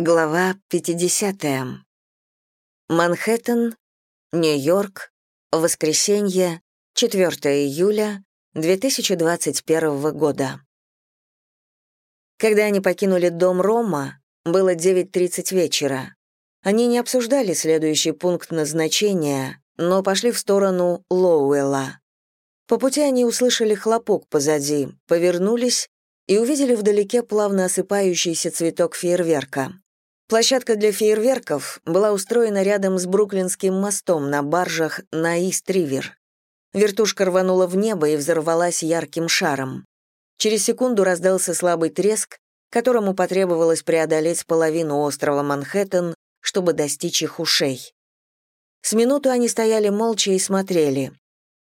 Глава 50. Манхэттен, Нью-Йорк, воскресенье, 4 июля 2021 года. Когда они покинули дом Рома, было 9.30 вечера. Они не обсуждали следующий пункт назначения, но пошли в сторону Лоуэлла. По пути они услышали хлопок позади, повернулись и увидели вдалеке плавно осыпающийся цветок фейерверка. Площадка для фейерверков была устроена рядом с Бруклинским мостом на баржах на Ист-Ривер. Вертушка рванула в небо и взорвалась ярким шаром. Через секунду раздался слабый треск, которому потребовалось преодолеть половину острова Манхэттен, чтобы достичь их ушей. С минуту они стояли молча и смотрели.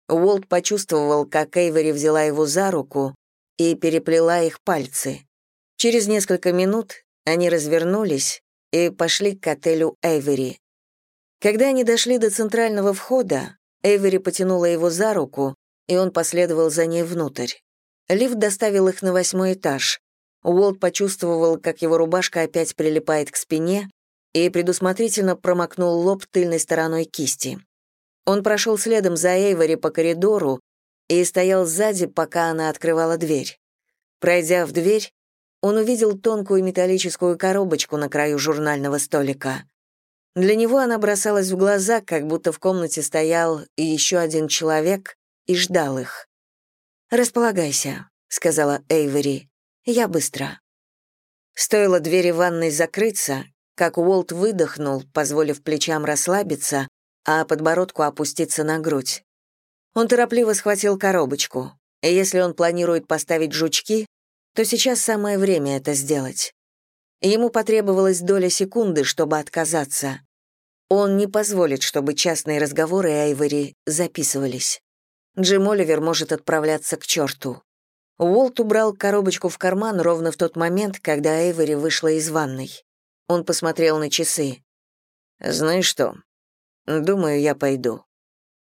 Уолт почувствовал, как Эйвери взяла его за руку и переплела их пальцы. Через несколько минут они развернулись и пошли к отелю Эйвери. Когда они дошли до центрального входа, Эйвери потянула его за руку, и он последовал за ней внутрь. Лифт доставил их на восьмой этаж. Уолт почувствовал, как его рубашка опять прилипает к спине, и предусмотрительно промокнул лоб тыльной стороной кисти. Он прошел следом за Эйвери по коридору и стоял сзади, пока она открывала дверь. Пройдя в дверь, он увидел тонкую металлическую коробочку на краю журнального столика. Для него она бросалась в глаза, как будто в комнате стоял еще один человек и ждал их. «Располагайся», — сказала Эйвери. «Я быстро». Стоило двери ванной закрыться, как Уолт выдохнул, позволив плечам расслабиться, а подбородку опуститься на грудь. Он торопливо схватил коробочку. И если он планирует поставить жучки, то сейчас самое время это сделать. Ему потребовалась доля секунды, чтобы отказаться. Он не позволит, чтобы частные разговоры Айвори записывались. Джим Оливер может отправляться к черту. Уолт убрал коробочку в карман ровно в тот момент, когда Эйвори вышла из ванной. Он посмотрел на часы. «Знаешь что? Думаю, я пойду».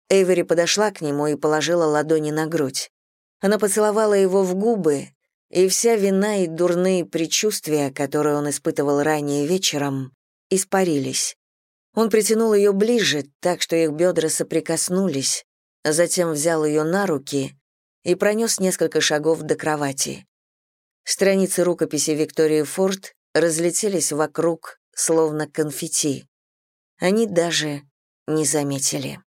Эйвори подошла к нему и положила ладони на грудь. Она поцеловала его в губы, и вся вина и дурные предчувствия, которые он испытывал ранее вечером, испарились. Он притянул ее ближе, так что их бедра соприкоснулись, затем взял ее на руки и пронес несколько шагов до кровати. Страницы рукописи Виктории Форд разлетелись вокруг, словно конфетти. Они даже не заметили.